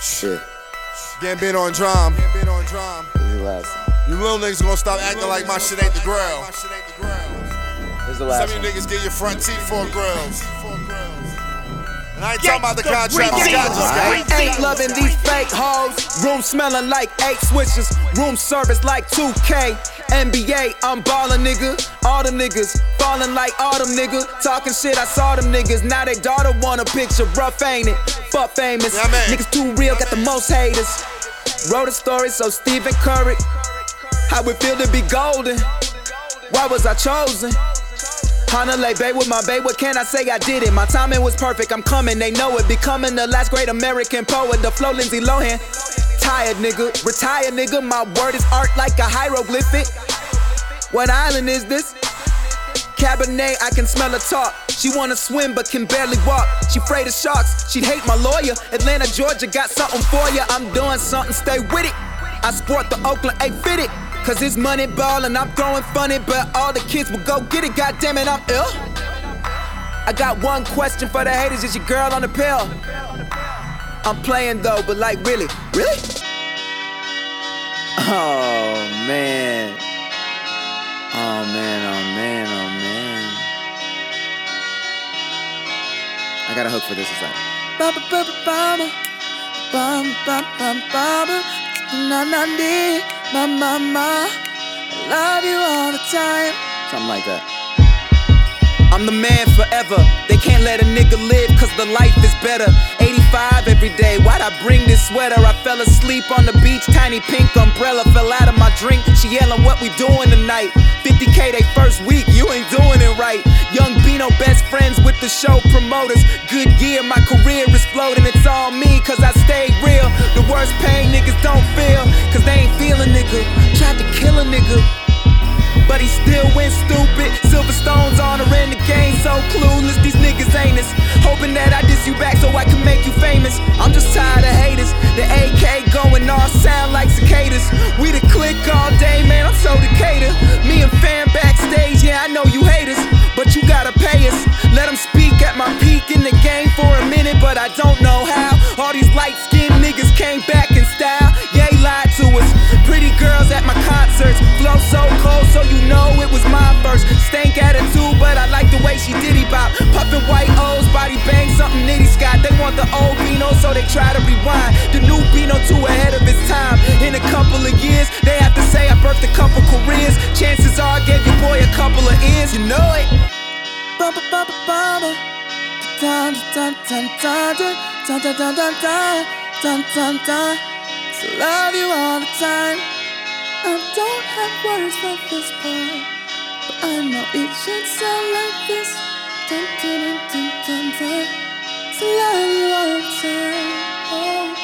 Shit. Getting on drum. Getting on drum. This is the last one. You little niggas gonna stop acting like my shit ain't the grill. This is the last Some last of you niggas get your front teeth for grills. And I ain't talking about the contract. Scott just got Ain't loving these fake hoes. Room smelling like eight switches. Room service like 2K. NBA, I'm ballin', nigga. All them niggas falling like autumn, nigga. Talking shit, I saw them niggas. Now they daughter want a picture. Rough, ain't it? Fuck famous. Yeah. Niggas too real, got the most haters. Wrote a story, so Stephen Curry. How it feel to be golden? Why was I chosen? Honolulu, Bay with my babe, what can I say? I did it. My timing was perfect, I'm coming, they know it. Becoming the last great American poet, the flow Lindsay Lohan. Tired nigga, retired nigga, my word is art like a hieroglyphic. What island is this? Cabernet, I can smell her talk. She wanna swim but can barely walk. She afraid of sharks, she'd hate my lawyer. Atlanta, Georgia, got something for ya. I'm doing something, stay with it. I sport the Oakland 8 fitted. Cause it's money ball and I'm throwing funny, but all the kids will go get it. God damn it, I'm ill. I got one question for the haters, is your girl on the pill? I'm playing though, but like really, really? Oh I got a hook for this. It's like. Something like that. I'm the man forever. They can't let a nigga live cause the life is better. 85 every day, why'd I bring this sweater? I fell asleep on the beach, tiny pink umbrella fell out of my drink. She yelling, What we doing tonight? 50k they first week. Bino, best friends with the show promoters. Good year, my career is floating. It's all me cause I stayed real. The worst pain niggas don't feel cause they ain't feeling nigga. Tried to kill a nigga but he still went stupid. Silver stones on her in the game, so clueless. These niggas ain't us. Hoping that I diss you back so I can make you famous. I'm just tired of haters. The AK going off sound like cicadas. We the click all day, man. I'm so Decatur. I don't know how. All these light skinned niggas came back in style. He lied to us. Pretty girls at my concerts. Flow so cold, so you know it was my first. Stank attitude, but I like the way she diddy bop. Puffin' white O's, body bang, something nitty Scott. They want the old Bino, so they try to rewind. The new Bino too ahead of its time. In a couple of years, they have to say I birthed a couple careers. Chances are I gave your boy a couple of ears, you know it. Dun. Love you all the time. I don't have words for this part, but I know it should sound like this. So love you all the time.